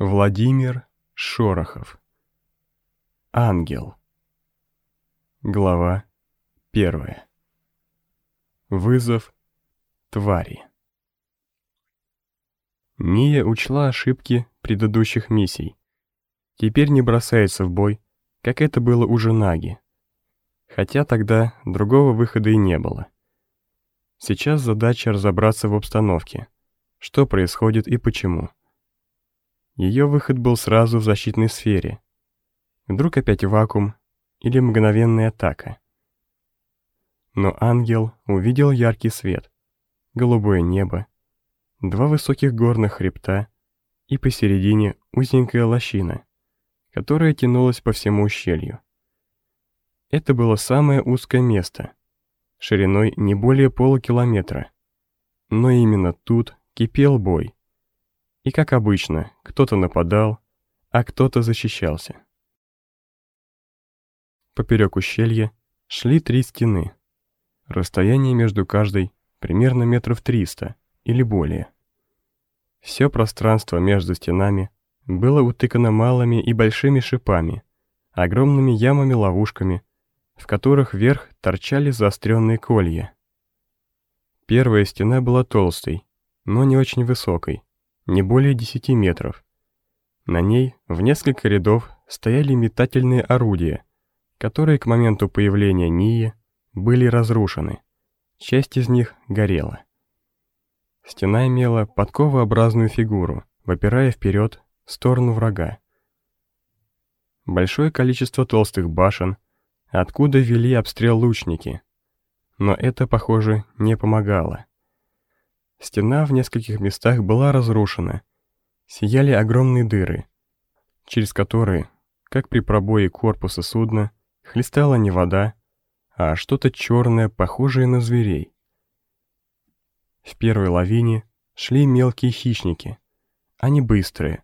Владимир Шорохов. Ангел. Глава первая. Вызов твари. Ния учла ошибки предыдущих миссий. Теперь не бросается в бой, как это было уже Наги. Хотя тогда другого выхода и не было. Сейчас задача разобраться в обстановке, что происходит и почему. Ее выход был сразу в защитной сфере. Вдруг опять вакуум или мгновенная атака. Но ангел увидел яркий свет, голубое небо, два высоких горных хребта и посередине узенькая лощина, которая тянулась по всему ущелью. Это было самое узкое место, шириной не более полукилометра. Но именно тут кипел бой. И как обычно, кто-то нападал, а кто-то защищался. Поперек ущелья шли три стены. Расстояние между каждой примерно метров триста или более. Все пространство между стенами было утыкано малыми и большими шипами, огромными ямами-ловушками, в которых вверх торчали заостренные колья. Первая стена была толстой, но не очень высокой, не более 10 метров. На ней в несколько рядов стояли метательные орудия, которые к моменту появления Нии были разрушены. Часть из них горела. Стена имела подковообразную фигуру, выпирая вперед в сторону врага. Большое количество толстых башен, откуда вели обстрел лучники. Но это, похоже, не помогало. Стена в нескольких местах была разрушена. Сияли огромные дыры, через которые, как при пробое корпуса судна, хлестала не вода, а что-то черное, похожее на зверей. В первой лавине шли мелкие хищники. Они быстрые,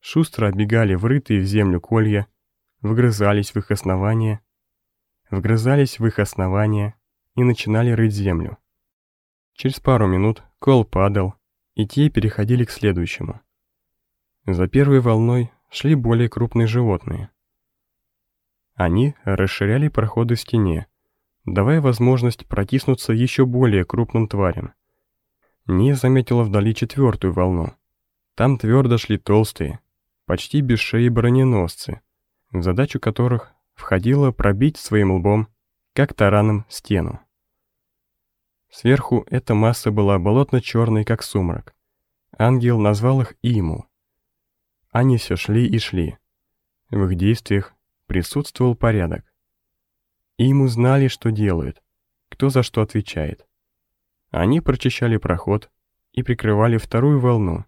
шустро оббегали врытые в землю колья, вгрызались в их основания, вгрызались в их основания и начинали рыть землю. Через пару минут кол падал, и те переходили к следующему. За первой волной шли более крупные животные. Они расширяли проходы в стене, давая возможность протиснуться еще более крупным тварям. Не заметила вдали четвертую волну. Там твердо шли толстые, почти без шеи броненосцы, задачу которых входило пробить своим лбом, как тараном, стену. Сверху эта масса была болотно-черной, как сумрак. Ангел назвал их Иму. Они все шли и шли. В их действиях присутствовал порядок. Иму знали, что делают, кто за что отвечает. Они прочищали проход и прикрывали вторую волну.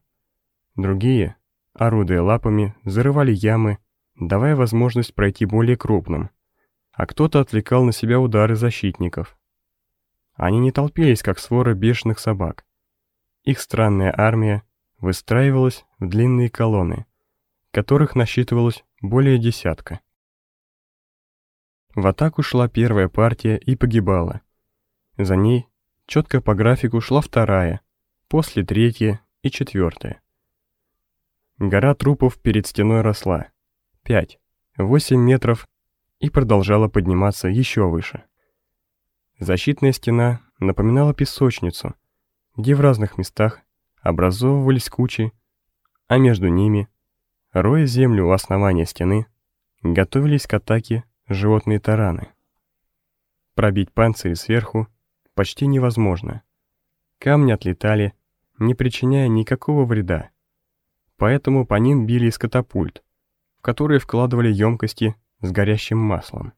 Другие, орудуя лапами, зарывали ямы, давая возможность пройти более крупным, а кто-то отвлекал на себя удары защитников. Они не толпились, как свора бешеных собак. Их странная армия выстраивалась в длинные колонны, которых насчитывалось более десятка. В атаку шла первая партия и погибала. За ней четко по графику шла вторая, после третья и четвертая. Гора трупов перед стеной росла. Пять, восемь метров и продолжала подниматься еще выше. Защитная стена напоминала песочницу, где в разных местах образовывались кучи, а между ними, роя землю у основания стены, готовились к атаке животные тараны. Пробить панцири сверху почти невозможно. Камни отлетали, не причиняя никакого вреда. Поэтому по ним били из катапульт, в которые вкладывали емкости с горящим маслом.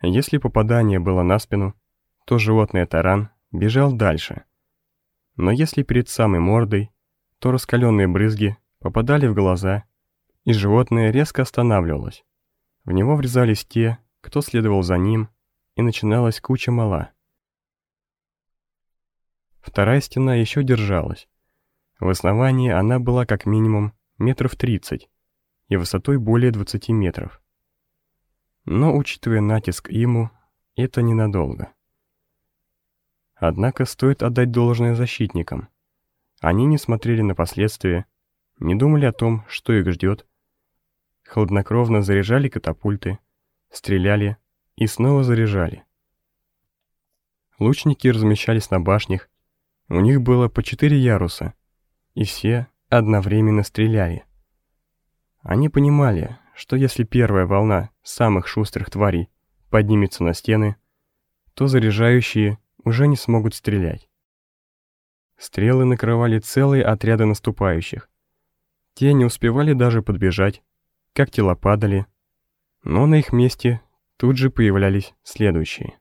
Если попадание было на спину, то животное таран бежал дальше. Но если перед самой мордой, то раскаленные брызги попадали в глаза, и животное резко останавливалось. В него врезались те, кто следовал за ним, и начиналась куча мала. Вторая стена еще держалась. В основании она была как минимум метров 30 и высотой более 20 метров. Но, учитывая натиск ему, это ненадолго. Однако стоит отдать должное защитникам. Они не смотрели на последствия, не думали о том, что их ждет. Хладнокровно заряжали катапульты, стреляли и снова заряжали. Лучники размещались на башнях, у них было по четыре яруса, и все одновременно стреляли. Они понимали, что если первая волна самых шустрых тварей поднимется на стены, то заряжающие уже не смогут стрелять. Стрелы накрывали целые отряды наступающих. Те не успевали даже подбежать, как тела падали, но на их месте тут же появлялись следующие.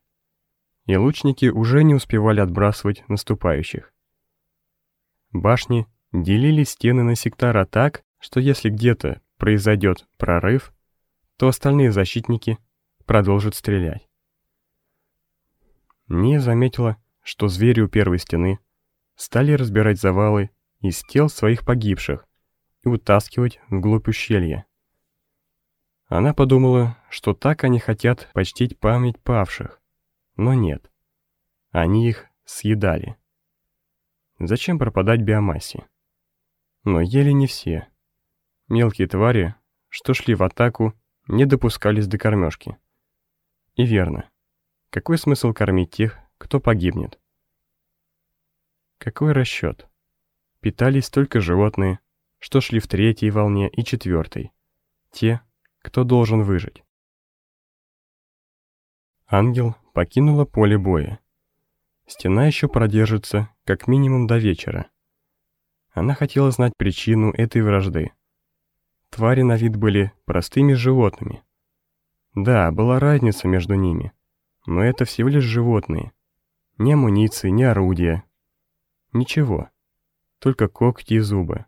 И лучники уже не успевали отбрасывать наступающих. Башни делили стены на сектора так, что если где-то произойдет прорыв, то остальные защитники продолжат стрелять. Не заметила, что звери у первой стены стали разбирать завалы из тел своих погибших и утаскивать вглубь ущелья. Она подумала, что так они хотят почтить память павших, но нет. Они их съедали. Зачем пропадать биомассе? Но ели не все. Мелкие твари, что шли в атаку, не допускались до кормежки. И верно. Какой смысл кормить тех, кто погибнет? Какой расчет? Питались только животные, что шли в третьей волне и четвертой. Те, кто должен выжить. Ангел покинула поле боя. Стена еще продержится как минимум до вечера. Она хотела знать причину этой вражды. Твари на вид были простыми животными. Да, была разница между ними, но это всего лишь животные. Ни амуниции, ни орудия. Ничего, только когти и зубы.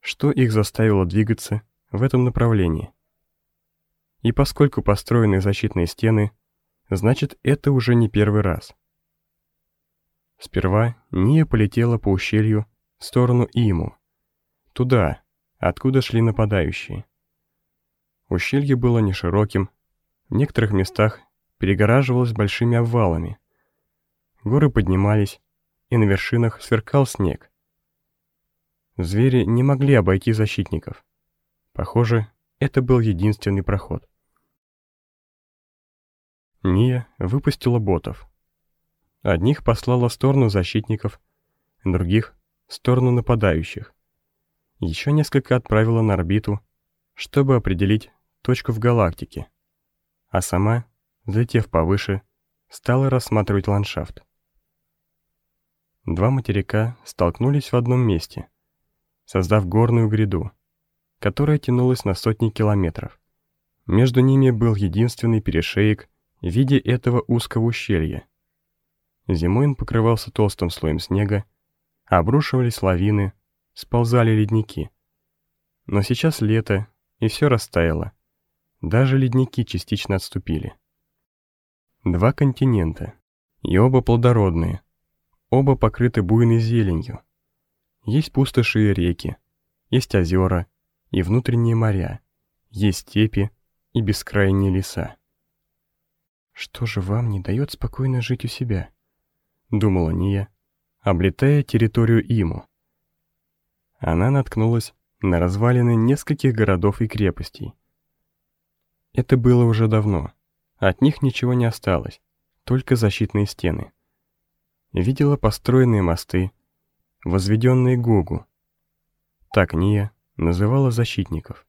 Что их заставило двигаться в этом направлении? И поскольку построены защитные стены, значит это уже не первый раз. Сперва Ния полетела по ущелью в сторону Иму. Туда, откуда шли нападающие. Ущелье было не широким, в некоторых местах перегораживалось большими обвалами. Горы поднимались, и на вершинах сверкал снег. Звери не могли обойти защитников. Похоже, это был единственный проход. Ния выпустила ботов. Одних послала в сторону защитников, других — в сторону нападающих. Еще несколько отправила на орбиту, чтобы определить точку в галактике, а сама, взлетев повыше, стала рассматривать ландшафт. Два материка столкнулись в одном месте, создав горную гряду, которая тянулась на сотни километров. Между ними был единственный перешеек в виде этого узкого ущелья. Зимой он покрывался толстым слоем снега, обрушивались лавины, сползали ледники. Но сейчас лето, и все растаяло. Даже ледники частично отступили. Два континента, и оба плодородные, оба покрыты буйной зеленью. Есть пустоши и реки, есть озера и внутренние моря, есть степи и бескрайние леса. «Что же вам не дает спокойно жить у себя?» — думала Ния, облетая территорию Иму. Она наткнулась на развалины нескольких городов и крепостей. Это было уже давно. От них ничего не осталось, только защитные стены. Видела построенные мосты, возведенные Гугу. Так Ния называла защитников.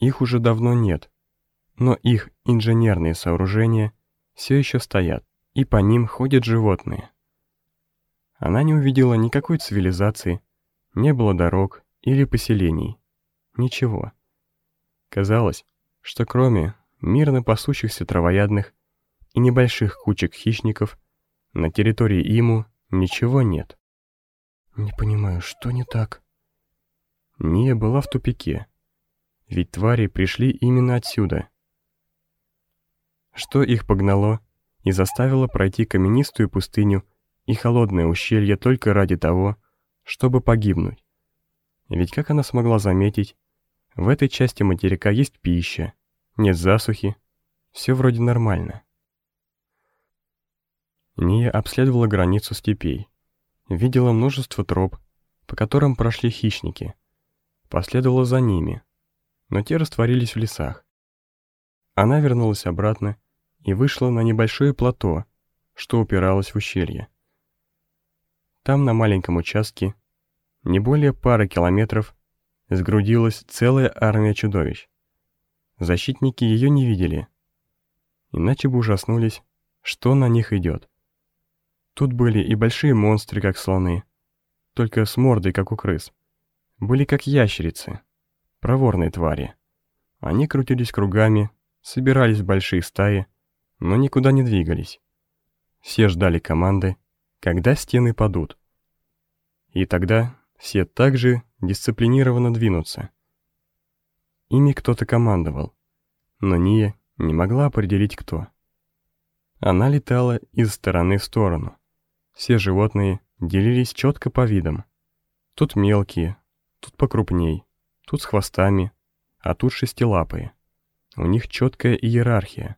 Их уже давно нет, но их инженерные сооружения все еще стоят, и по ним ходят животные. Она не увидела никакой цивилизации, не было дорог или поселений. Ничего. Казалось, что кроме мирно пасущихся травоядных и небольших кучек хищников, на территории Иму ничего нет. Не понимаю, что не так? Ния была в тупике. Ведь твари пришли именно отсюда. Что их погнало и заставило пройти каменистую пустыню и холодное ущелье только ради того, чтобы погибнуть. Ведь как она смогла заметить, в этой части материка есть пища, нет засухи, все вроде нормально. Ния обследовала границу степей, видела множество троп, по которым прошли хищники, последовала за ними, но те растворились в лесах. Она вернулась обратно и вышла на небольшое плато, что упиралось в ущелье. Там, на маленьком участке, не более пары километров, сгрудилась целая армия чудовищ. Защитники ее не видели, иначе бы ужаснулись, что на них идет. Тут были и большие монстры, как слоны, только с мордой, как у крыс. Были как ящерицы, проворные твари. Они крутились кругами, собирались в большие стаи, но никуда не двигались. Все ждали команды, когда стены падут. И тогда все также дисциплинированно двинутся. Ими кто-то командовал, но Ния не могла определить, кто. Она летала из стороны в сторону. Все животные делились четко по видам. Тут мелкие, тут покрупней, тут с хвостами, а тут шестилапые. У них четкая иерархия.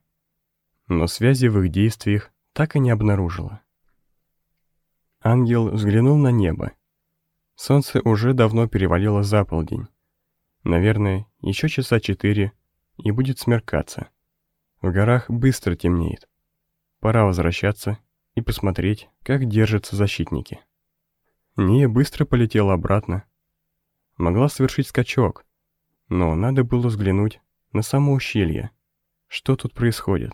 Но связи в их действиях так и не обнаружила. Ангел взглянул на небо. Солнце уже давно перевалило за полдень. Наверное, еще часа четыре, и будет смеркаться. В горах быстро темнеет. Пора возвращаться и посмотреть, как держатся защитники. Ния быстро полетела обратно. Могла совершить скачок, но надо было взглянуть на само ущелье. Что тут происходит?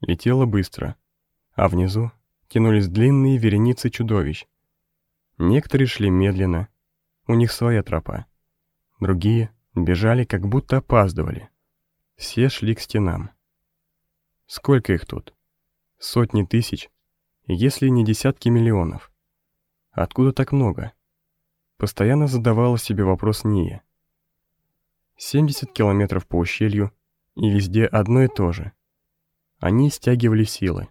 Летела быстро, а внизу тянулись длинные вереницы чудовищ. Некоторые шли медленно, у них своя тропа. Другие бежали, как будто опаздывали. Все шли к стенам. Сколько их тут? Сотни тысяч, если не десятки миллионов. Откуда так много? Постоянно задавала себе вопрос Ния. 70 километров по ущелью, и везде одно и то же. Они стягивали силы.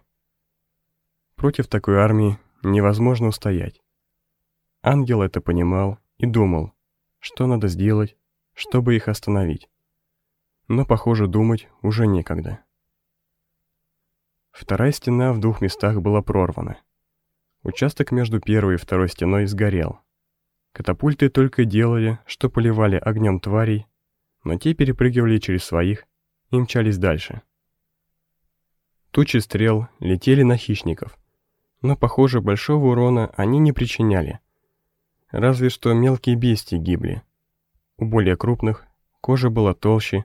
Против такой армии невозможно устоять. Ангел это понимал и думал, что надо сделать, чтобы их остановить. Но, похоже, думать уже некогда. Вторая стена в двух местах была прорвана. Участок между первой и второй стеной сгорел. Катапульты только делали, что поливали огнем тварей, но те перепрыгивали через своих и мчались дальше. Тучи стрел летели на хищников, но, похоже, большого урона они не причиняли. Разве что мелкие бестии гибли. У более крупных кожа была толще,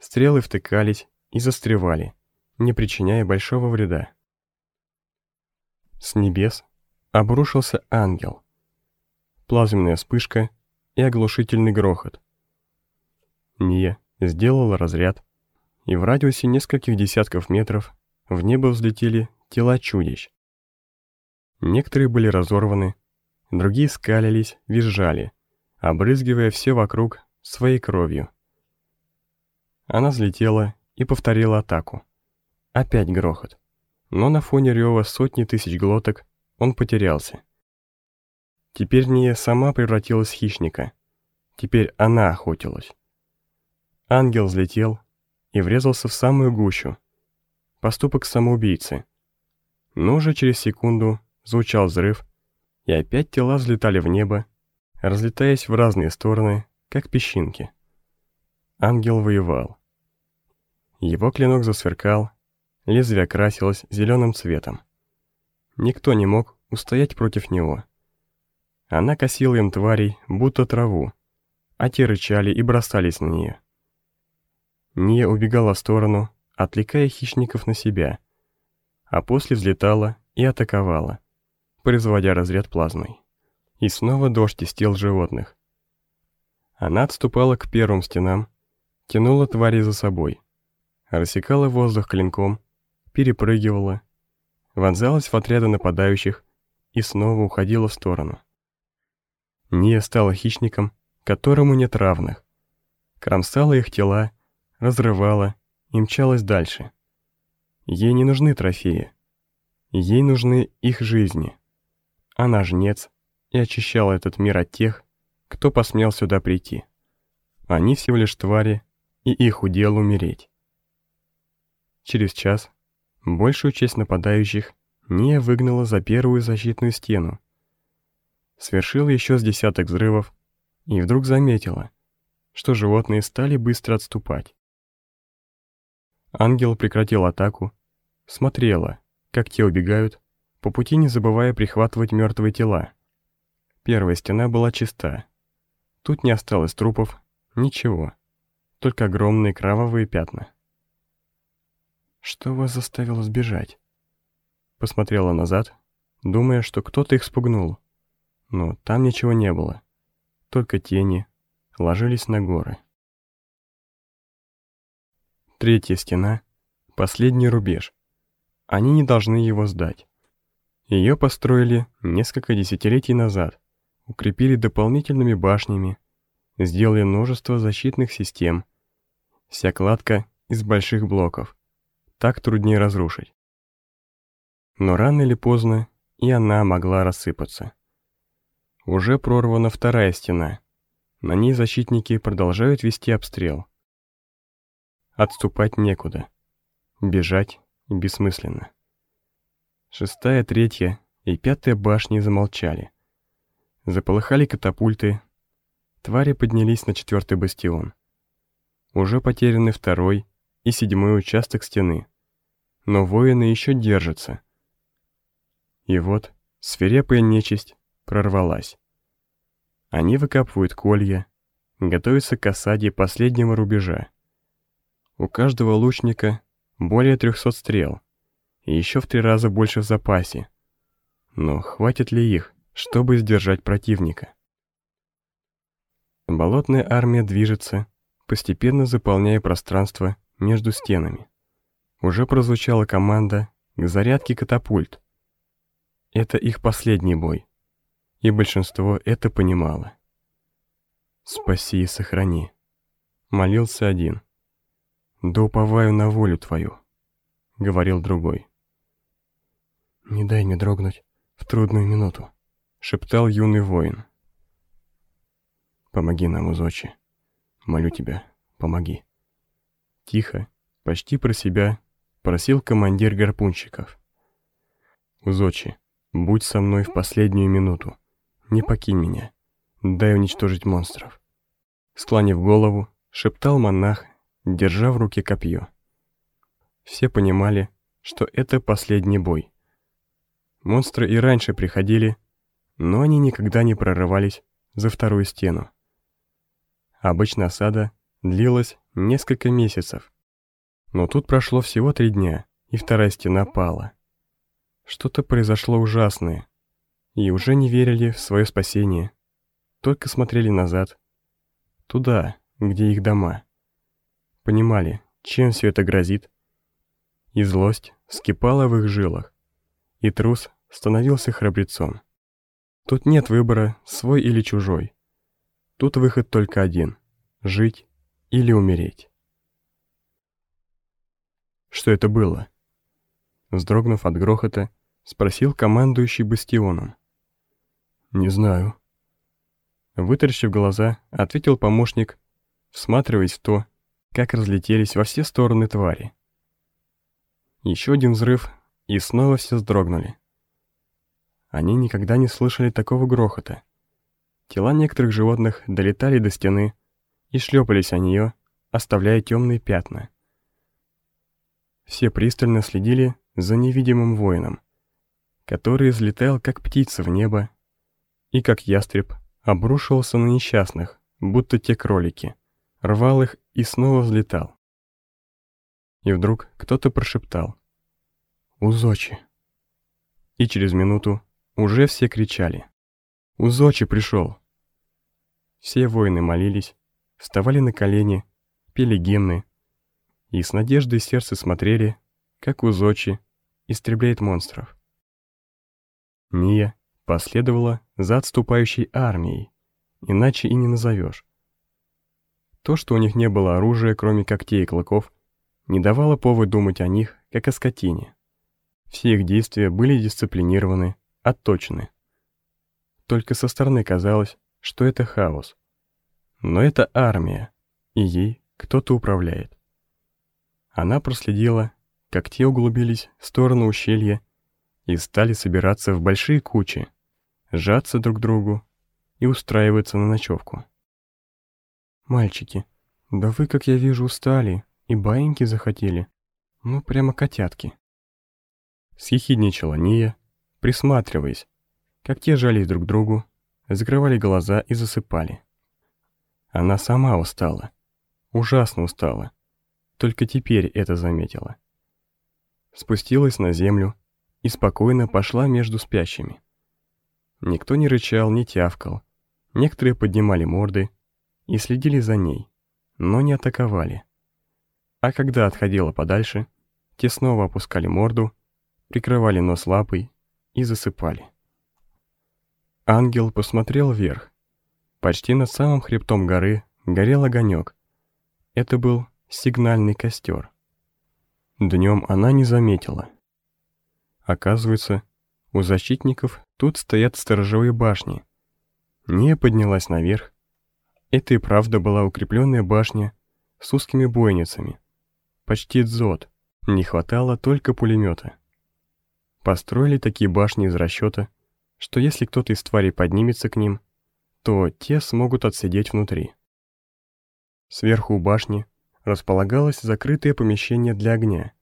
стрелы втыкались и застревали не причиняя большого вреда. С небес обрушился ангел. Плазменная вспышка и оглушительный грохот. Ния сделала разряд, и в радиусе нескольких десятков метров в небо взлетели тела чудищ. Некоторые были разорваны, другие скалились, визжали, обрызгивая все вокруг своей кровью. Она взлетела и повторила атаку. Опять грохот. Но на фоне рева сотни тысяч глоток он потерялся. Теперь Ния сама превратилась в хищника. Теперь она охотилась. Ангел взлетел и врезался в самую гущу. Поступок самоубийцы. Но уже через секунду звучал взрыв, и опять тела взлетали в небо, разлетаясь в разные стороны, как песчинки. Ангел воевал. Его клинок засверкал, Лезвие окрасилось зеленым цветом. Никто не мог устоять против него. Она косила им тварей, будто траву, а те рычали и бросались на нее. Ния убегала в сторону, отвлекая хищников на себя, а после взлетала и атаковала, производя разряд плазмой. И снова дождь из тел животных. Она отступала к первым стенам, тянула твари за собой, рассекала воздух клинком перепрыгивала, вонзалась в отряды нападающих и снова уходила в сторону. Ния стала хищником, которому нет равных. Кромсала их тела, разрывала и мчалась дальше. Ей не нужны трофеи. Ей нужны их жизни. Она жнец и очищала этот мир от тех, кто посмел сюда прийти. Они всего лишь твари, и их удел умереть. Через час Большую часть нападающих Ния выгнала за первую защитную стену. свершила еще с десяток взрывов и вдруг заметила, что животные стали быстро отступать. Ангел прекратил атаку, смотрела, как те убегают, по пути не забывая прихватывать мертвые тела. Первая стена была чиста. Тут не осталось трупов, ничего, только огромные кровавые пятна. «Что вас заставило сбежать?» Посмотрела назад, думая, что кто-то их спугнул. Но там ничего не было. Только тени ложились на горы. Третья стена — последний рубеж. Они не должны его сдать. Ее построили несколько десятилетий назад, укрепили дополнительными башнями, сделали множество защитных систем. Вся кладка из больших блоков так труднее разрушить. Но рано или поздно и она могла рассыпаться. Уже прорвана вторая стена. На ней защитники продолжают вести обстрел. Отступать некуда. Бежать бессмысленно. Шестая, третья и пятая башни замолчали. Заполыхали катапульты. Твари поднялись на четвертый бастион. Уже потеряны второй и седьмой участок стены. Но воины еще держатся. И вот свирепая нечисть прорвалась. Они выкапывают колья, готовятся к осаде последнего рубежа. У каждого лучника более трехсот стрел, и еще в три раза больше в запасе. Но хватит ли их, чтобы сдержать противника? Болотная армия движется, постепенно заполняя пространство между стенами. Уже прозвучала команда к зарядке катапульт. Это их последний бой, и большинство это понимало. «Спаси и сохрани», — молился один. «Да уповаю на волю твою», — говорил другой. «Не дай мне дрогнуть в трудную минуту», — шептал юный воин. «Помоги нам, Узочи. Молю тебя, помоги». Тихо, почти про себя, просил командир гарпунщиков. «Узочи, будь со мной в последнюю минуту. Не покинь меня. Дай уничтожить монстров». Склонив голову, шептал монах, держа в руке копье. Все понимали, что это последний бой. Монстры и раньше приходили, но они никогда не прорывались за вторую стену. Обычно осада длилась несколько месяцев. Но тут прошло всего три дня, и вторая стена пала. Что-то произошло ужасное, и уже не верили в свое спасение, только смотрели назад, туда, где их дома. Понимали, чем все это грозит, и злость скипала в их жилах, и трус становился храбрецом. Тут нет выбора, свой или чужой. Тут выход только один — жить или умереть. Что это было? Вздрогнув от грохота, спросил командующий бастионом. «Не знаю». Вытаращив глаза, ответил помощник, всматриваясь в то, как разлетелись во все стороны твари. Еще один взрыв, и снова все вздрогнули. Они никогда не слышали такого грохота. Тела некоторых животных долетали до стены, и шлепались о нее, оставляя темные пятна. Все пристально следили за невидимым воином, который взлетал как птица в небо и как ястреб обрушивался на несчастных, будто те кролики, рвал их и снова взлетал. И вдруг кто-то прошептал «Узочи!» И через минуту уже все кричали «Узочи пришел!» Все воины молились, вставали на колени, пели гимны и с надеждой сердце смотрели, как Узочи истребляет монстров. Ния последовала за отступающей армией, иначе и не назовешь. То, что у них не было оружия, кроме когтей и клыков, не давало повод думать о них, как о скотине. Все их действия были дисциплинированы, отточены. Только со стороны казалось, что это хаос. Но это армия, и ей кто-то управляет. Она проследила, как те углубились в сторону ущелья и стали собираться в большие кучи, сжаться друг к другу и устраиваться на ночевку. «Мальчики, да вы, как я вижу, устали и баиньки захотели. Ну, прямо котятки». Съехидничала Ния, присматриваясь, как те жались друг другу, закрывали глаза и засыпали. Она сама устала, ужасно устала, только теперь это заметила. Спустилась на землю и спокойно пошла между спящими. Никто не рычал, не тявкал, некоторые поднимали морды и следили за ней, но не атаковали. А когда отходила подальше, те снова опускали морду, прикрывали нос лапой и засыпали. Ангел посмотрел вверх. Почти над самым хребтом горы горел огонек. Это был сигнальный костер. Днем она не заметила. Оказывается, у защитников тут стоят сторожевые башни. Не поднялась наверх. Это и правда была укрепленная башня с узкими бойницами. Почти дзот. Не хватало только пулемета. Построили такие башни из расчета, что если кто-то из тварей поднимется к ним, то те смогут отсидеть внутри. Сверху у башни располагалось закрытое помещение для огня.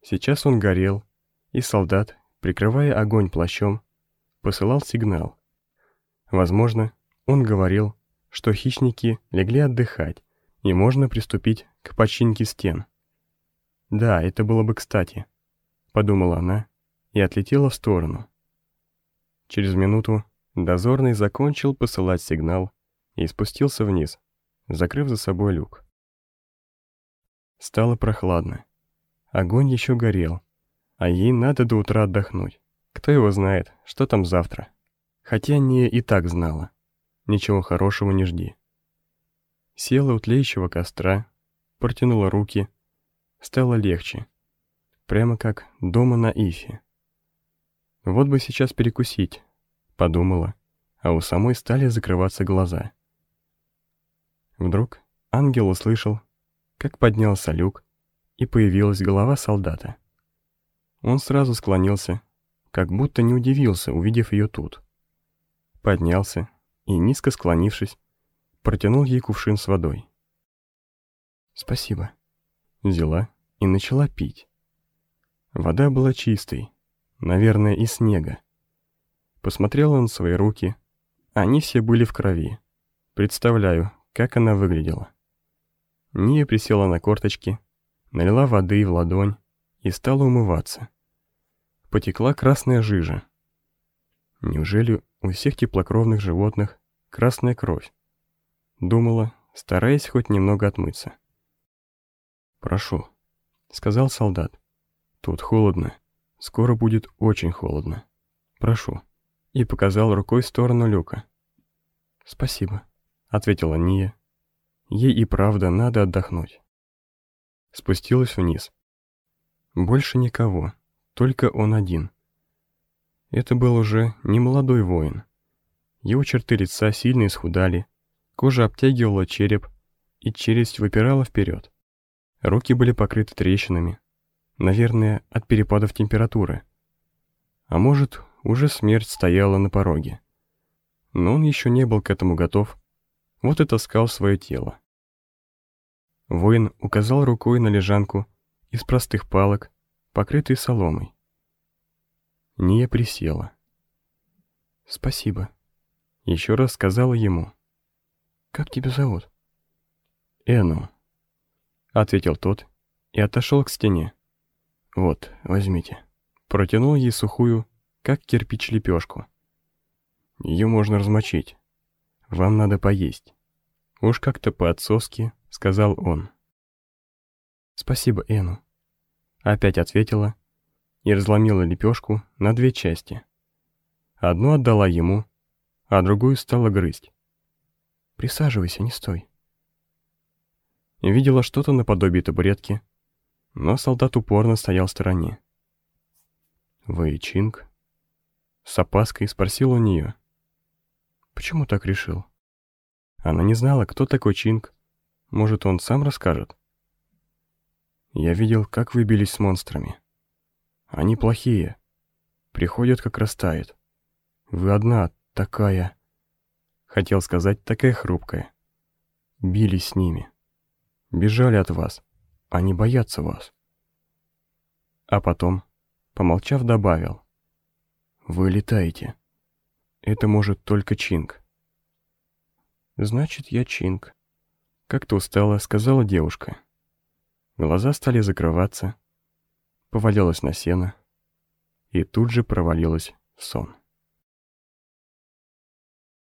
Сейчас он горел, и солдат, прикрывая огонь плащом, посылал сигнал. Возможно, он говорил, что хищники легли отдыхать, и можно приступить к починке стен. Да, это было бы кстати, подумала она и отлетела в сторону. Через минуту дозорный закончил посылать сигнал и спустился вниз, закрыв за собой люк. Стало прохладно. Огонь еще горел, а ей надо до утра отдохнуть. Кто его знает, что там завтра. Хотя не и так знала. Ничего хорошего не жди. Села у тлеющего костра, протянула руки. Стало легче. Прямо как дома на Ифе. Вот бы сейчас перекусить, подумала, а у самой стали закрываться глаза. Вдруг ангел услышал, как поднялся люк, и появилась голова солдата. Он сразу склонился, как будто не удивился, увидев ее тут. Поднялся и, низко склонившись, протянул ей кувшин с водой. «Спасибо», — взяла и начала пить. Вода была чистой, наверное, из снега. Посмотрела на свои руки, они все были в крови. Представляю, как она выглядела. Ния присела на корточки, налила воды в ладонь и стала умываться. Потекла красная жижа. Неужели у всех теплокровных животных красная кровь? Думала, стараясь хоть немного отмыться. «Прошу», — сказал солдат. «Тут холодно. Скоро будет очень холодно. Прошу». И показал рукой в сторону люка. «Спасибо», — ответила Ния. Ей и правда надо отдохнуть. Спустилась вниз. Больше никого, только он один. Это был уже не молодой воин. Его черты лица сильно исхудали, кожа обтягивала череп, и челюсть выпирала вперед. Руки были покрыты трещинами, Наверное, от перепадов температуры. А может, уже смерть стояла на пороге. Но он еще не был к этому готов, вот и таскал свое тело. Воин указал рукой на лежанку из простых палок, покрытой соломой. Ния присела. «Спасибо», — еще раз сказала ему. «Как тебя зовут?» «Эну», — ответил тот и отошел к стене. «Вот, возьмите». Протянул ей сухую, как кирпич лепешку. Ее можно размочить. Вам надо поесть. Уж как-то по-отцовски, сказал он. Спасибо, Эну. Опять ответила и разломила лепешку на две части. Одну отдала ему, а другую стала грызть. Присаживайся, не стой. Видела что-то наподобие табуретки, но солдат упорно стоял в стороне. «Вы Чинг?» С опаской спросил у нее. «Почему так решил?» Она не знала, кто такой Чинг. Может, он сам расскажет? Я видел, как вы бились с монстрами. Они плохие. Приходят, как растает. Вы одна, такая...» Хотел сказать, такая хрупкая. Бились с ними. Бежали от вас. Они боятся вас. А потом, помолчав, добавил. Вы летаете. Это может только Чинг. Значит, я Чинг. Как-то устала, сказала девушка. Глаза стали закрываться, повалилась на сено и тут же провалилась в сон.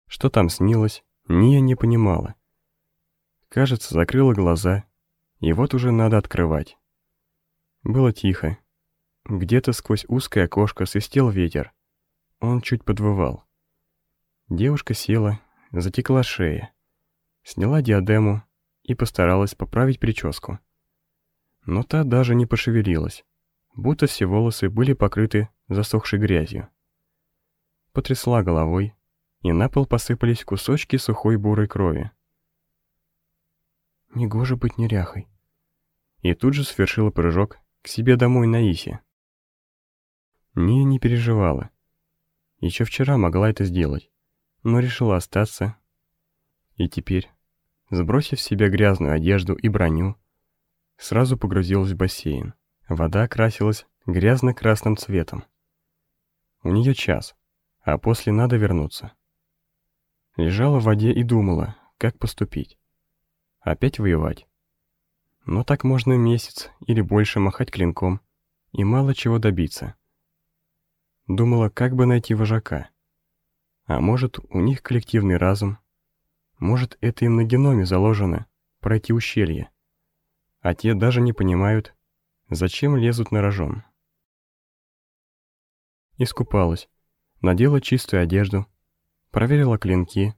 Что там снилось, Ния не понимала. Кажется, закрыла глаза, и вот уже надо открывать. Было тихо. Где-то сквозь узкое окошко свистел ветер. Он чуть подвывал. Девушка села, затекла шея, сняла диадему и постаралась поправить прическу. Но та даже не пошевелилась, будто все волосы были покрыты засохшей грязью. Потрясла головой, и на пол посыпались кусочки сухой бурой крови. Негоже быть неряхой. И тут же совершила прыжок к себе домой на Исе. Ния не переживала. Еще вчера могла это сделать, но решила остаться. И теперь, сбросив с себя грязную одежду и броню, сразу погрузилась в бассейн. Вода окрасилась грязно-красным цветом. У нее час, а после надо вернуться. Лежала в воде и думала, как поступить. Опять воевать. Но так можно месяц или больше махать клинком и мало чего добиться. Думала, как бы найти вожака. А может, у них коллективный разум. Может, это им на геноме заложено, пройти ущелье. А те даже не понимают, зачем лезут на рожон. Искупалась, надела чистую одежду, проверила клинки,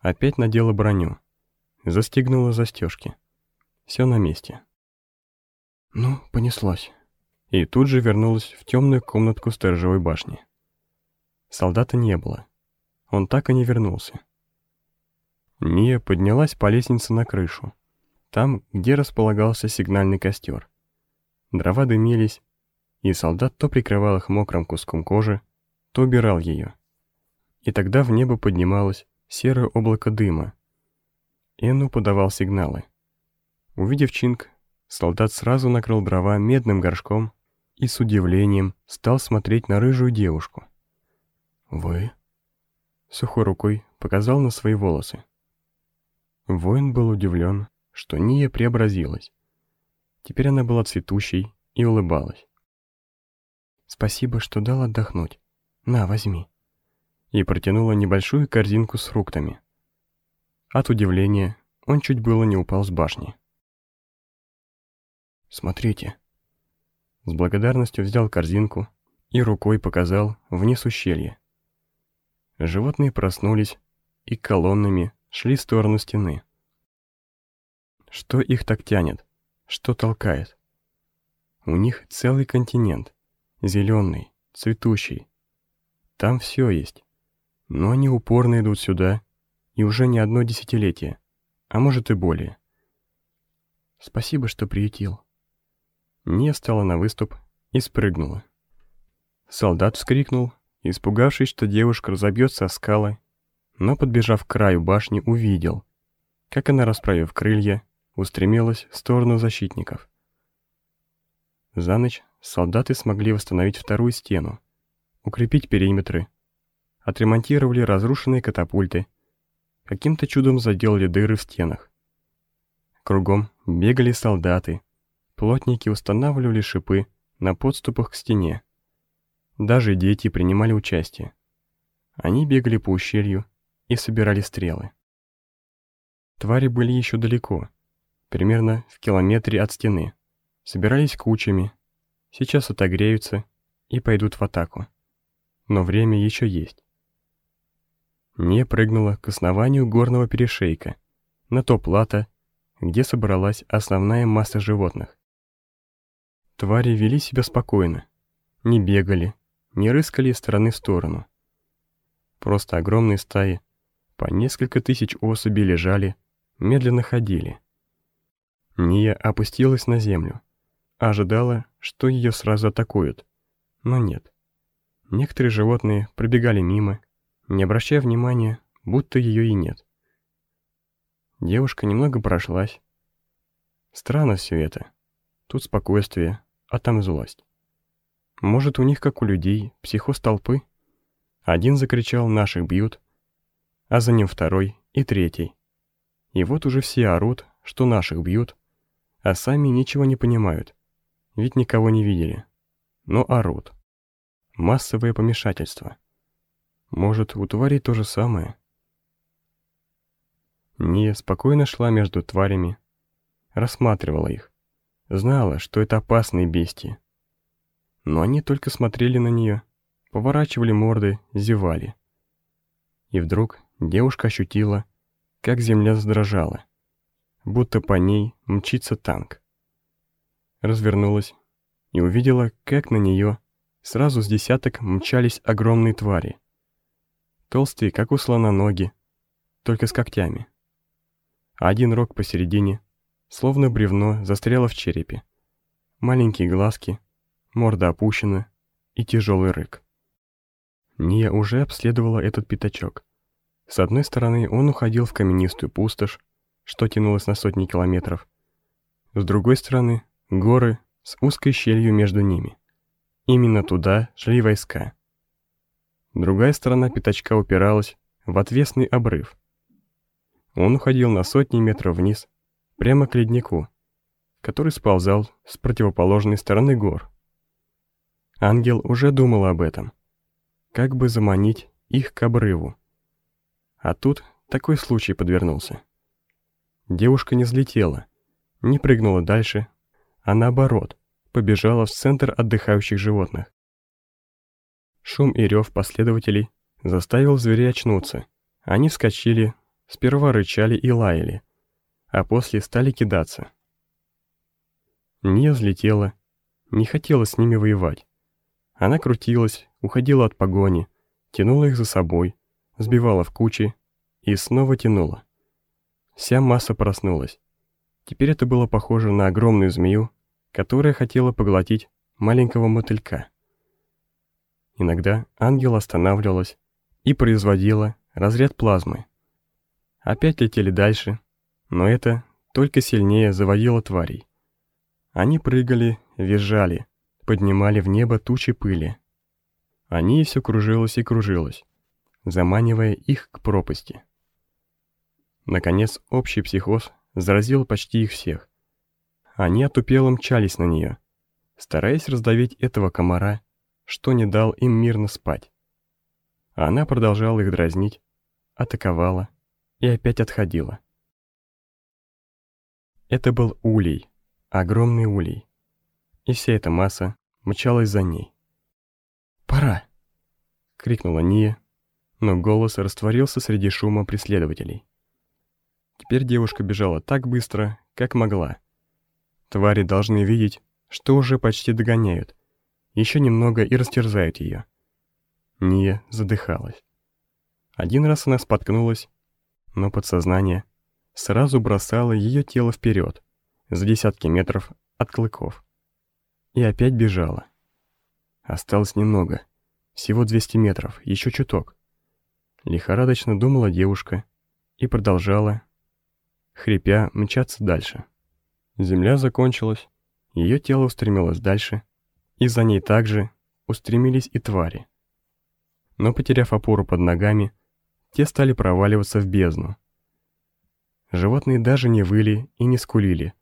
опять надела броню, застегнула застежки. Все на месте. Ну, понеслось. И тут же вернулась в темную комнатку сторожевой башни. Солдата не было. Он так и не вернулся. Ния поднялась по лестнице на крышу, там, где располагался сигнальный костер. Дрова дымились, и солдат то прикрывал их мокрым куском кожи, то убирал ее и тогда в небо поднималось серое облако дыма. Эну подавал сигналы. Увидев Чинг, солдат сразу накрыл дрова медным горшком и с удивлением стал смотреть на рыжую девушку. «Вы?» Сухой рукой показал на свои волосы. Воин был удивлен, что Ния преобразилась. Теперь она была цветущей и улыбалась. «Спасибо, что дал отдохнуть. На, возьми» и протянула небольшую корзинку с фруктами. От удивления он чуть было не упал с башни. «Смотрите». С благодарностью взял корзинку и рукой показал вниз ущелья. Животные проснулись и колоннами шли в сторону стены. Что их так тянет? Что толкает? У них целый континент, зеленый, цветущий. Там все есть. Но они упорно идут сюда, и уже не одно десятилетие, а может и более. Спасибо, что приютил. Не стала на выступ и спрыгнула. Солдат вскрикнул, испугавшись, что девушка разобьется о скалы, но, подбежав к краю башни, увидел, как она, расправив крылья, устремилась в сторону защитников. За ночь солдаты смогли восстановить вторую стену, укрепить периметры, отремонтировали разрушенные катапульты, каким-то чудом заделали дыры в стенах. Кругом бегали солдаты, плотники устанавливали шипы на подступах к стене. Даже дети принимали участие. Они бегали по ущелью и собирали стрелы. Твари были еще далеко, примерно в километре от стены. Собирались кучами, сейчас отогреются и пойдут в атаку. Но время еще есть не прыгнула к основанию горного перешейка, на то плато, где собралась основная масса животных. Твари вели себя спокойно, не бегали, не рыскали из стороны в сторону. Просто огромные стаи, по несколько тысяч особей лежали, медленно ходили. Ния опустилась на землю, ожидала, что ее сразу атакуют, но нет. Некоторые животные пробегали мимо, не обращая внимания, будто ее и нет. Девушка немного прошлась. Странно все это. Тут спокойствие, а там злость. Может, у них, как у людей, психоз толпы? Один закричал «наших бьют», а за ним второй и третий. И вот уже все орут, что наших бьют, а сами ничего не понимают, ведь никого не видели. Но орут. Массовое помешательство. Может, у тварей то же самое? Ния спокойно шла между тварями, рассматривала их, знала, что это опасные бестии. Но они только смотрели на нее, поворачивали морды, зевали. И вдруг девушка ощутила, как земля задрожала, будто по ней мчится танк. Развернулась и увидела, как на нее сразу с десяток мчались огромные твари. Толстые, как у слона ноги, только с когтями. один рог посередине, словно бревно, застряло в черепе. Маленькие глазки, морда опущена и тяжелый рык. Ния уже обследовала этот пятачок. С одной стороны, он уходил в каменистую пустошь, что тянулось на сотни километров. С другой стороны, горы с узкой щелью между ними. Именно туда шли войска. Другая сторона пятачка упиралась в отвесный обрыв. Он уходил на сотни метров вниз, прямо к леднику, который сползал с противоположной стороны гор. Ангел уже думал об этом. Как бы заманить их к обрыву. А тут такой случай подвернулся. Девушка не взлетела, не прыгнула дальше, а наоборот, побежала в центр отдыхающих животных. Шум и рев последователей заставил зверей очнуться. Они вскочили, сперва рычали и лаяли, а после стали кидаться. Не взлетела, не хотела с ними воевать. Она крутилась, уходила от погони, тянула их за собой, сбивала в кучи и снова тянула. Вся масса проснулась. Теперь это было похоже на огромную змею, которая хотела поглотить маленького мотылька. Иногда ангел останавливалась и производила разряд плазмы. Опять летели дальше, но это только сильнее заводило тварей. Они прыгали, визжали, поднимали в небо тучи пыли. Они все кружилось и кружилось заманивая их к пропасти. Наконец, общий психоз заразил почти их всех. Они отупело мчались на нее, стараясь раздавить этого комара, что не дал им мирно спать. она продолжала их дразнить, атаковала и опять отходила. Это был улей, огромный улей, и вся эта масса мчалась за ней. «Пора!» — крикнула Ния, но голос растворился среди шума преследователей. Теперь девушка бежала так быстро, как могла. Твари должны видеть, что уже почти догоняют. Еще немного и растерзают ее. Ния задыхалась. Один раз она споткнулась, но подсознание сразу бросало ее тело вперед, за десятки метров от клыков. И опять бежала. Осталось немного, всего 200 метров, еще чуток. Лихорадочно думала девушка и продолжала, хрипя, мчаться дальше. Земля закончилась, ее тело устремилось дальше, и за ней также устремились и твари. Но потеряв опору под ногами, те стали проваливаться в бездну. Животные даже не выли и не скулили.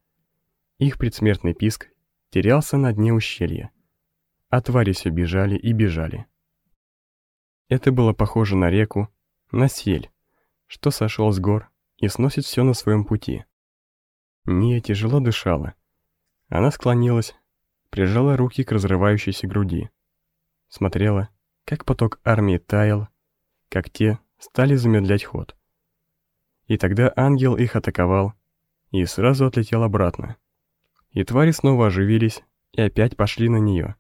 Их предсмертный писк терялся на дне ущелья, а твари все бежали и бежали. Это было похоже на реку, на сель, что сошел с гор и сносит все на своем пути. Ния тяжело дышала. Она склонилась, прижала руки к разрывающейся груди. Смотрела, как поток армии таял, как те стали замедлять ход. И тогда ангел их атаковал и сразу отлетел обратно. И твари снова оживились и опять пошли на нее.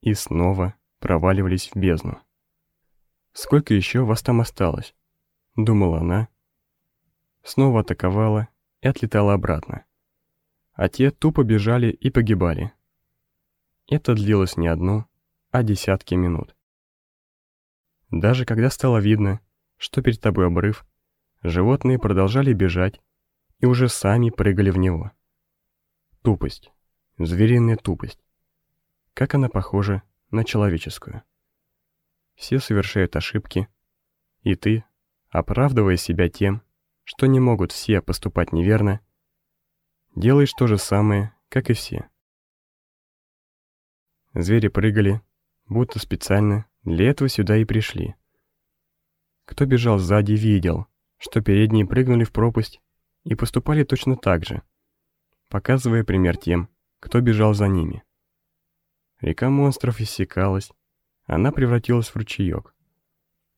И снова проваливались в бездну. Сколько еще вас там осталось?» — думала она. Снова атаковала и отлетала обратно. А те тупо бежали и погибали. Это длилось не одну, а десятки минут. Даже когда стало видно, что перед тобой обрыв, животные продолжали бежать и уже сами прыгали в него. Тупость. Звериная тупость. Как она похожа на человеческую. Все совершают ошибки, и ты, оправдывая себя тем, что не могут все поступать неверно, делаешь то же самое, как и все. Звери прыгали, будто специально для этого сюда и пришли. Кто бежал сзади, видел, что передние прыгнули в пропасть и поступали точно так же, показывая пример тем, кто бежал за ними. Река монстров иссякалась, она превратилась в ручеек.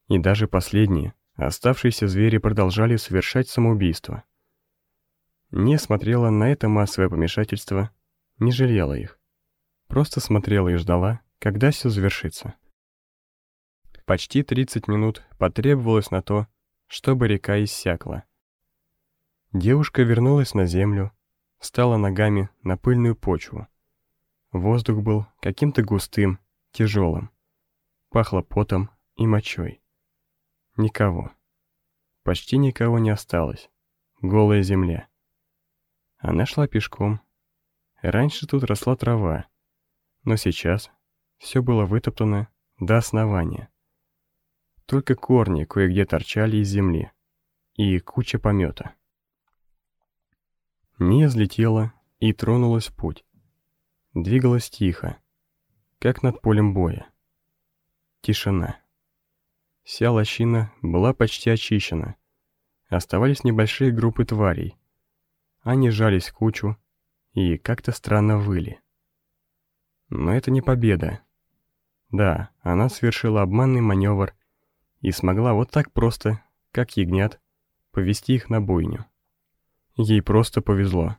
И даже последние, оставшиеся звери продолжали совершать самоубийство. Не смотрела на это массовое помешательство, не жалела их. Просто смотрела и ждала, когда все завершится. Почти 30 минут потребовалось на то, чтобы река иссякла. Девушка вернулась на землю, встала ногами на пыльную почву. Воздух был каким-то густым, тяжелым. Пахло потом и мочой. Никого. Почти никого не осталось. Голая земля. Она шла пешком. Раньше тут росла трава, но сейчас все было вытоптано до основания. Только корни кое-где торчали из земли и куча помета. Ния взлетела и тронулась в путь. Двигалась тихо, как над полем боя. Тишина. Вся лощина была почти очищена. Оставались небольшие группы тварей. Они жались в кучу и как-то странно выли. Но это не победа. Да, она совершила обманный маневр и смогла вот так просто, как ягнят, повести их на бойню. Ей просто повезло.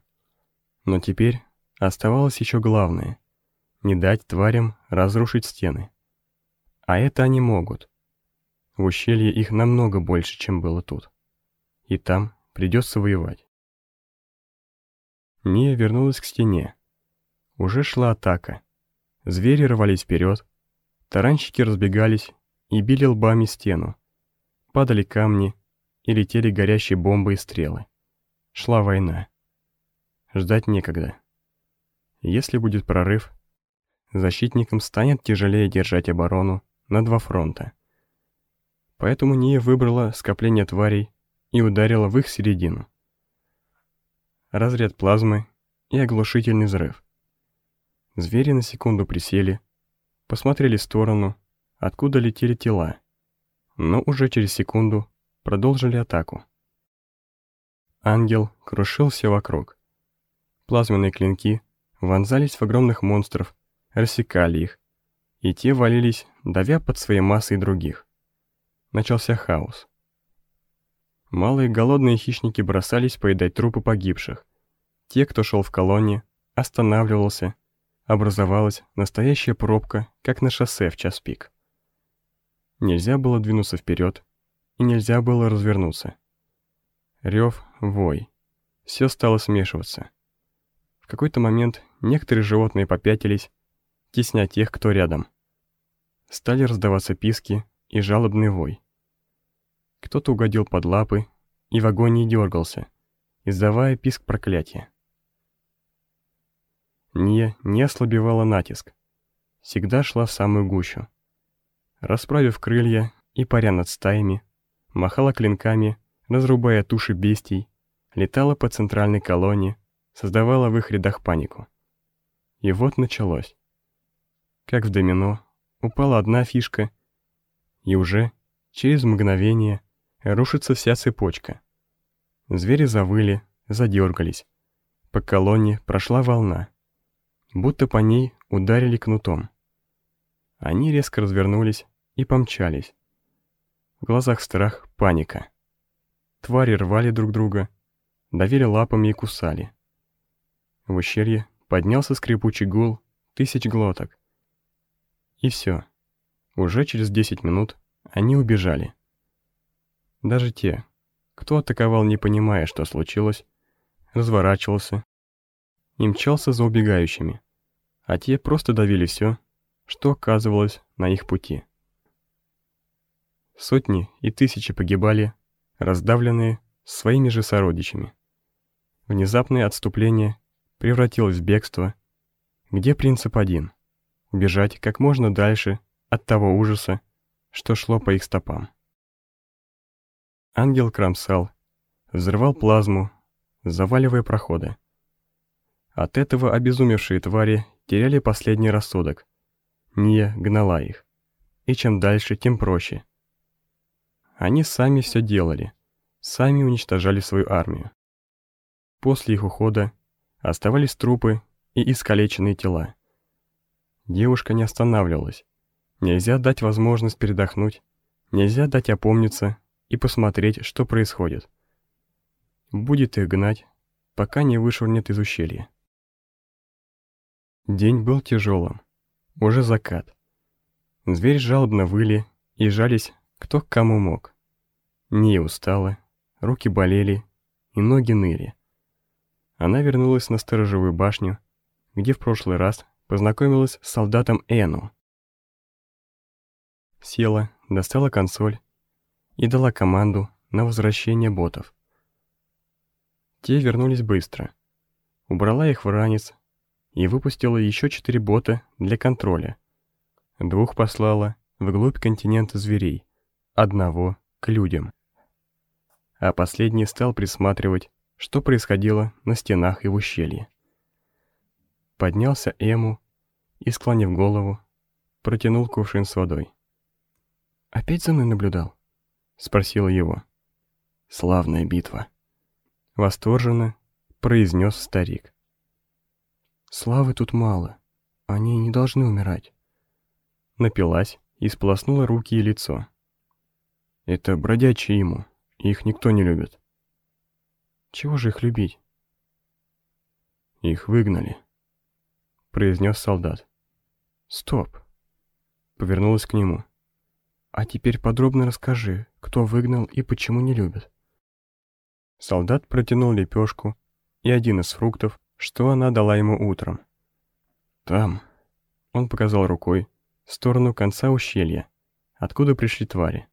Но теперь оставалось еще главное — не дать тварям разрушить стены. А это они могут. В ущелье их намного больше, чем было тут. И там придется воевать. Ния вернулась к стене. Уже шла атака. Звери рвались вперед, таранщики разбегались и били лбами стену. Падали камни и летели горящие бомбы и стрелы. Шла война. Ждать некогда. Если будет прорыв, защитникам станет тяжелее держать оборону на два фронта. Поэтому Ния выбрала скопление тварей и ударила в их середину. Разряд плазмы и оглушительный взрыв. Звери на секунду присели, посмотрели в сторону, откуда летели тела, но уже через секунду продолжили атаку. Ангел крушил все вокруг. Плазменные клинки вонзались в огромных монстров, рассекали их, и те валились, давя под своей массой других. Начался хаос. Малые голодные хищники бросались поедать трупы погибших. Те, кто шел в колонне, останавливался, образовалась настоящая пробка, как на шоссе в час пик. Нельзя было двинуться вперед, и нельзя было развернуться. Рев, вой. Все стало смешиваться. В какой-то момент некоторые животные попятились, тесня тех, кто рядом. Стали раздаваться писки и жалобный вой. Кто-то угодил под лапы и в агонии дергался, издавая писк проклятия. Ния не ослабевала натиск. Всегда шла в самую гущу. Расправив крылья и паря над стаями, махала клинками, разрубая туши бестий, летала по центральной колонне, создавала в их рядах панику. И вот началось. Как в домино, упала одна фишка, и уже через мгновение рушится вся цепочка. Звери завыли, задергались. По колонне прошла волна будто по ней ударили кнутом. Они резко развернулись и помчались. В глазах страх, паника. Твари рвали друг друга, давили лапами и кусали. В ущелье поднялся скрипучий гул тысяч глоток. И все. Уже через 10 минут они убежали. Даже те, кто атаковал, не понимая, что случилось, разворачивался и мчался за убегающими, а те просто давили все, что оказывалось на их пути. Сотни и тысячи погибали, раздавленные своими же сородичами. Внезапное отступление превратилось в бегство, где принцип один — убежать как можно дальше от того ужаса, что шло по их стопам. Ангел кромсал, взрывал плазму, заваливая проходы. От этого обезумевшие твари теряли последний рассудок. Ния гнала их. И чем дальше, тем проще. Они сами все делали, сами уничтожали свою армию. После их ухода оставались трупы и искалеченные тела. Девушка не останавливалась. Нельзя дать возможность передохнуть, нельзя дать опомниться и посмотреть, что происходит. Будет их гнать, пока не вышвырнет из ущелья. День был тяжелым. Уже закат. Зверь жалобно выли и жались кто к кому мог. Не устала, руки болели и ноги ныли. Она вернулась на сторожевую башню, где в прошлый раз познакомилась с солдатом Эну. Села, достала консоль и дала команду на возвращение ботов. Те вернулись быстро. Убрала их в ранец и выпустила еще четыре бота для контроля. Двух послала вглубь континента зверей, одного к людям. А последний стал присматривать, что происходило на стенах и в ущелье. Поднялся Эму и, склонив голову, протянул кувшин с водой. «Опять за мной наблюдал?» — спросила его. «Славная битва!» Восторженно произнес старик. Славы тут мало. Они не должны умирать. Напилась и сполоснула руки и лицо. Это бродячие ему, их никто не любит. Чего же их любить? Их выгнали, произнес солдат. Стоп. Повернулась к нему. А теперь подробно расскажи, кто выгнал и почему не любит. Солдат протянул лепешку и один из фруктов, что она дала ему утром. «Там», — он показал рукой, в сторону конца ущелья, откуда пришли твари.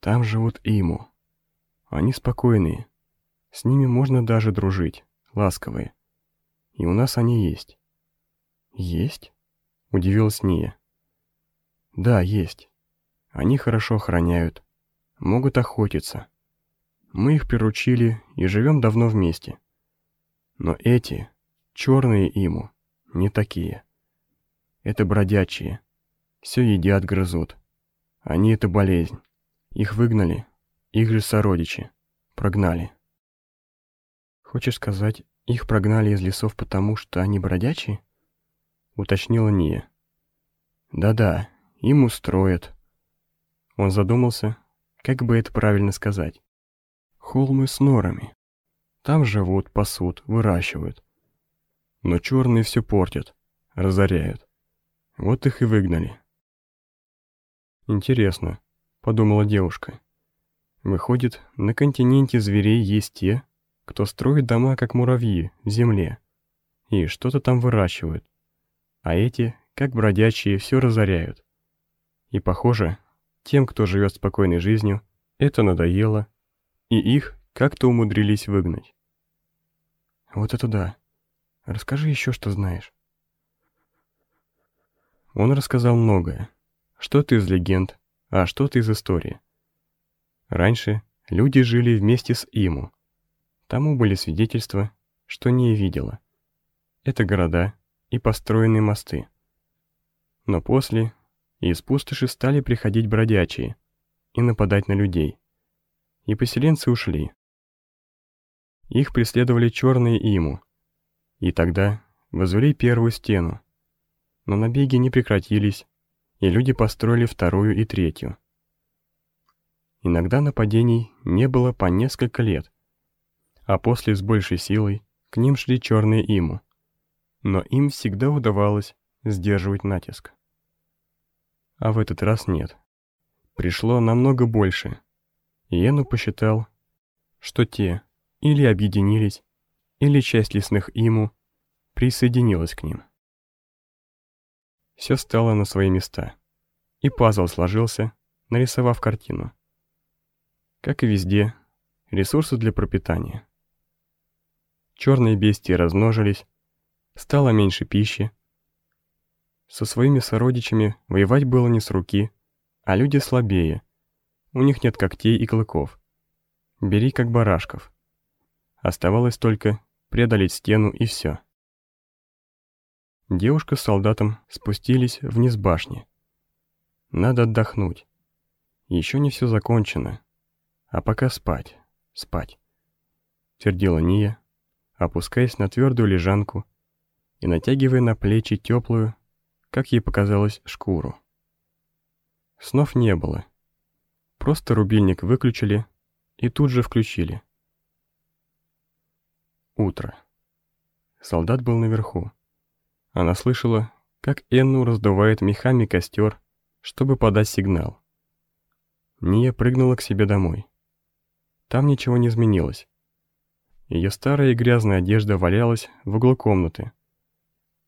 «Там живут Иму. Они спокойные. С ними можно даже дружить, ласковые. И у нас они есть». «Есть?» — удивилась Ния. «Да, есть. Они хорошо охраняют, могут охотиться. Мы их приручили и живем давно вместе. Но эти, черные иму, не такие. Это бродячие. Все едят, грызут. Они — это болезнь. Их выгнали, их же сородичи. Прогнали. Хочешь сказать, их прогнали из лесов потому, что они бродячие? Уточнила Ния. Да-да, им устроят. Он задумался, как бы это правильно сказать. Холмы с норами. Там живут, пасут, выращивают. Но черные все портят, разоряют. Вот их и выгнали. Интересно, подумала девушка. Выходит, на континенте зверей есть те, кто строит дома как муравьи в земле и что-то там выращивают. А эти, как бродячие, все разоряют. И похоже, тем, кто живет спокойной жизнью, это надоело, и их как-то умудрились выгнать. Вот это да. Расскажи еще, что знаешь. Он рассказал многое. Что-то из легенд, а что-то из истории. Раньше люди жили вместе с Иму. Тому были свидетельства, что не видела. Это города и построенные мосты. Но после из пустоши стали приходить бродячие и нападать на людей. И поселенцы ушли. Их преследовали черные иму. И тогда возвели первую стену. Но набеги не прекратились, и люди построили вторую и третью. Иногда нападений не было по несколько лет, а после с большей силой к ним шли черные иму. Но им всегда удавалось сдерживать натиск. А в этот раз нет. Пришло намного больше. И Эну посчитал, что те, или объединились, или часть лесных иму присоединилась к ним. Все стало на свои места, и пазл сложился нарисовав картину. Как и везде, ресурсы для пропитания. Черные бестии размножились, стало меньше пищи. Со своими сородичами воевать было не с руки, а люди слабее. У них нет когтей и клыков. Бери как барашков. Оставалось только преодолеть стену и все. Девушка с солдатом спустились вниз башни. Надо отдохнуть. Еще не все закончено. А пока спать, спать. Твердила Ния, опускаясь на твердую лежанку и натягивая на плечи теплую, как ей показалось, шкуру. Снов не было. Просто рубильник выключили и тут же включили. Утро. Солдат был наверху. Она слышала, как Энну раздувает мехами костер, чтобы подать сигнал. Ния прыгнула к себе домой. Там ничего не изменилось. Ее старая и грязная одежда валялась в углу комнаты.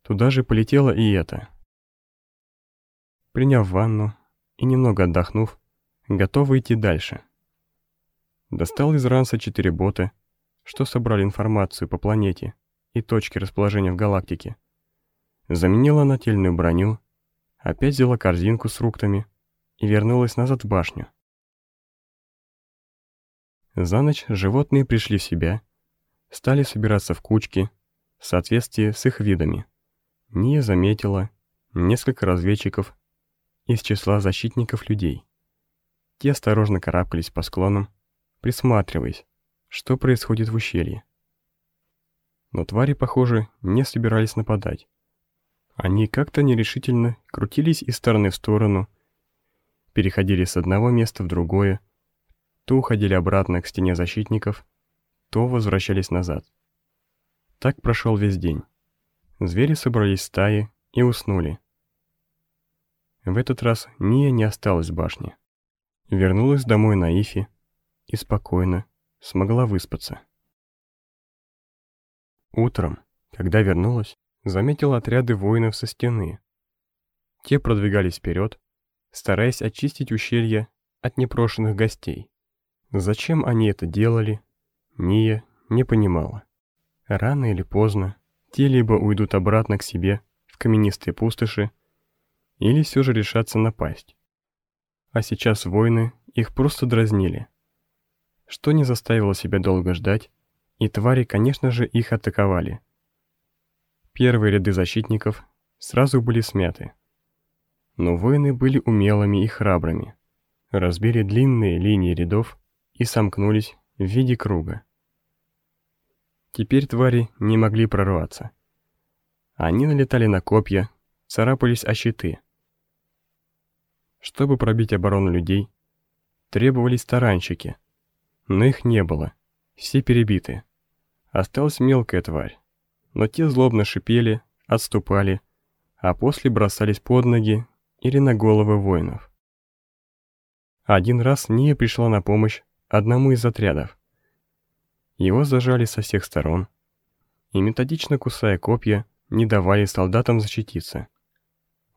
Туда же полетела и это. Приняв ванну и немного отдохнув, готова идти дальше. Достал из ранца четыре бота, что собрали информацию по планете и точке расположения в галактике. Заменила нательную броню, опять взяла корзинку с фруктами и вернулась назад в башню. За ночь животные пришли в себя, стали собираться в кучки в соответствии с их видами. Ния заметила несколько разведчиков из числа защитников людей. Те осторожно карабкались по склонам, присматриваясь, что происходит в ущелье. Но твари, похоже, не собирались нападать. Они как-то нерешительно крутились из стороны в сторону, переходили с одного места в другое, то уходили обратно к стене защитников, то возвращались назад. Так прошел весь день. Звери собрались в стаи и уснули. В этот раз Ния не осталась в башне. Вернулась домой на Ифи и спокойно смогла выспаться. Утром, когда вернулась, заметила отряды воинов со стены. Те продвигались вперед, стараясь очистить ущелье от непрошенных гостей. Зачем они это делали, Ния не понимала. Рано или поздно те либо уйдут обратно к себе в каменистые пустоши, или все же решатся напасть. А сейчас воины их просто дразнили. Что не заставило себя долго ждать, и твари, конечно же, их атаковали. Первые ряды защитников сразу были смяты. Но воины были умелыми и храбрыми. Разбили длинные линии рядов и сомкнулись в виде круга. Теперь твари не могли прорваться. Они налетали на копья, царапались о щиты. Чтобы пробить оборону людей, требовались таранщики, но их не было, все перебиты. Осталась мелкая тварь, но те злобно шипели, отступали, а после бросались под ноги или на головы воинов. Один раз Ния пришла на помощь одному из отрядов. Его зажали со всех сторон и, методично кусая копья, не давали солдатам защититься.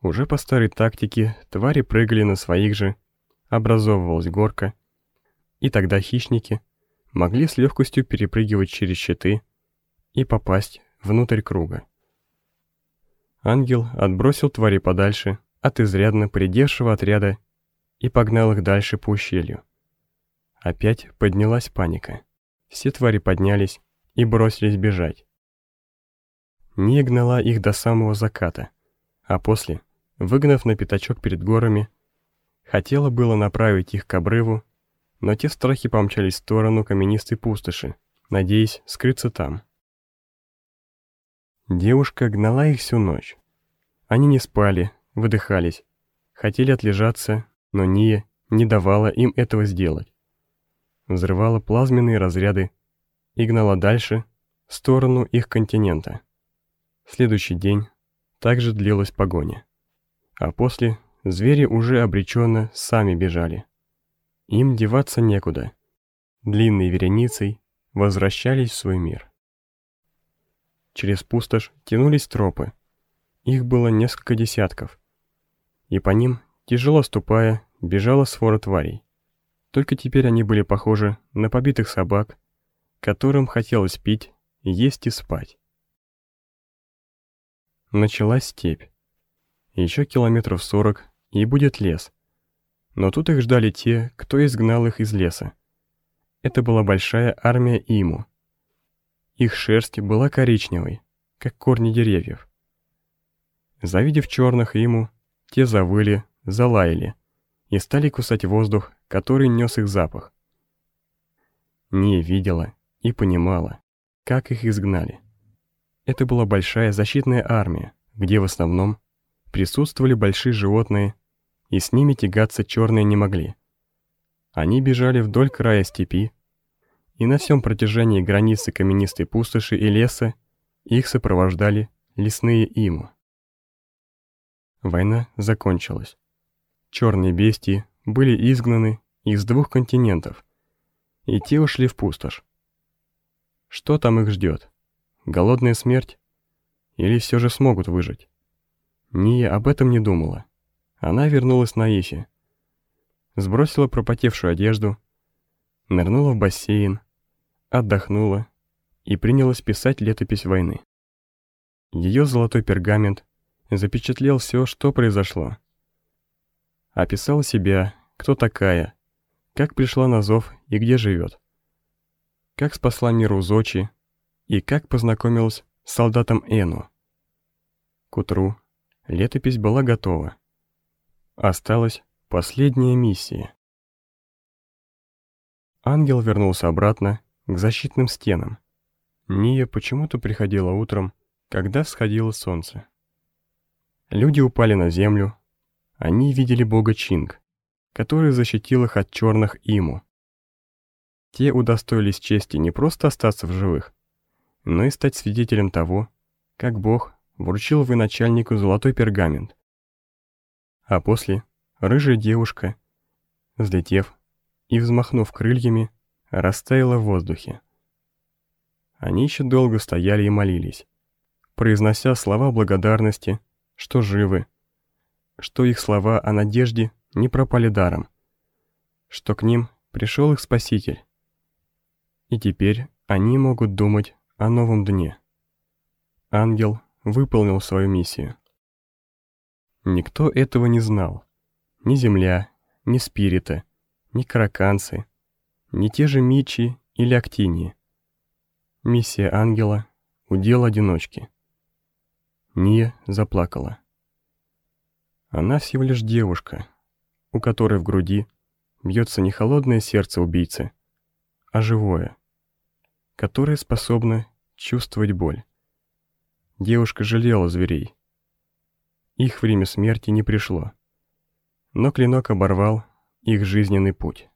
Уже по старой тактике твари прыгали на своих же, образовывалась горка, и тогда хищники могли с легкостью перепрыгивать через щиты и попасть внутрь круга. Ангел отбросил твари подальше от изрядно придевшего отряда и погнал их дальше по ущелью. Опять поднялась паника. Все твари поднялись и бросились бежать. Не гнала их до самого заката, а после, выгнав на пятачок перед горами, хотела было направить их к обрыву, но те в страхе помчались в сторону каменистой пустоши, надеясь скрыться там. Девушка гнала их всю ночь. Они не спали, выдыхались, хотели отлежаться, но Ния не давала им этого сделать. Взрывала плазменные разряды и гнала дальше, в сторону их континента. Следующий день также длилась погоня. А после звери уже обреченно сами бежали. Им деваться некуда. Длинной вереницей возвращались в свой мир. Через пустошь тянулись тропы. Их было несколько десятков. И по ним тяжело ступая, бежала свора тварей. Только теперь они были похожи на побитых собак, которым хотелось пить, есть и спать. Началась степь. Еще километров сорок, и будет лес. Но тут их ждали те, кто изгнал их из леса. Это была большая армия Иму. Их шерсть была коричневой, как корни деревьев. Завидев черных Иму, те завыли, залаяли и стали кусать воздух, который нес их запах. Не видела и понимала, как их изгнали. Это была большая защитная армия, где в основном присутствовали большие животные, и с ними тягаться черные не могли. Они бежали вдоль края степи, и на всем протяжении границы каменистой пустоши и леса их сопровождали лесные иму. Война закончилась. Черные бестии были изгнаны из двух континентов, и те ушли в пустошь. Что там их ждет? Голодная смерть? Или все же смогут выжить? Ния об этом не думала. Она вернулась на Ифи. Сбросила пропотевшую одежду, нырнула в бассейн, отдохнула и принялась писать летопись войны. Ее золотой пергамент запечатлел все, что произошло. Описала себя, кто такая, как пришла на зов и где живет. Как спасла миру Зочи и как познакомилась с солдатом Эну. К утру летопись была готова. Осталась последняя миссия. Ангел вернулся обратно к защитным стенам. Ния почему-то приходила утром, когда всходило солнце. Люди упали на землю. Они видели бога Чинг, который защитил их от черных иму. Те удостоились чести не просто остаться в живых, но и стать свидетелем того, как бог вручил военачальнику золотой пергамент. А после рыжая девушка, взлетев и взмахнув крыльями, растаяла в воздухе. Они еще долго стояли и молились, произнося слова благодарности что живы, что их слова о надежде не пропали даром, что к ним пришел их Спаситель. И теперь они могут думать о новом дне. Ангел выполнил свою миссию. Никто этого не знал. Ни Земля, ни Спирита, ни Караканцы, ни те же Мичи или Актинии. Миссия ангела — удел одиночки. Ния заплакала. Она всего лишь девушка, у которой в груди бьется не холодное сердце убийцы, а живое, которое способно чувствовать боль. Девушка жалела зверей. Их время смерти не пришло, но клинок оборвал их жизненный путь.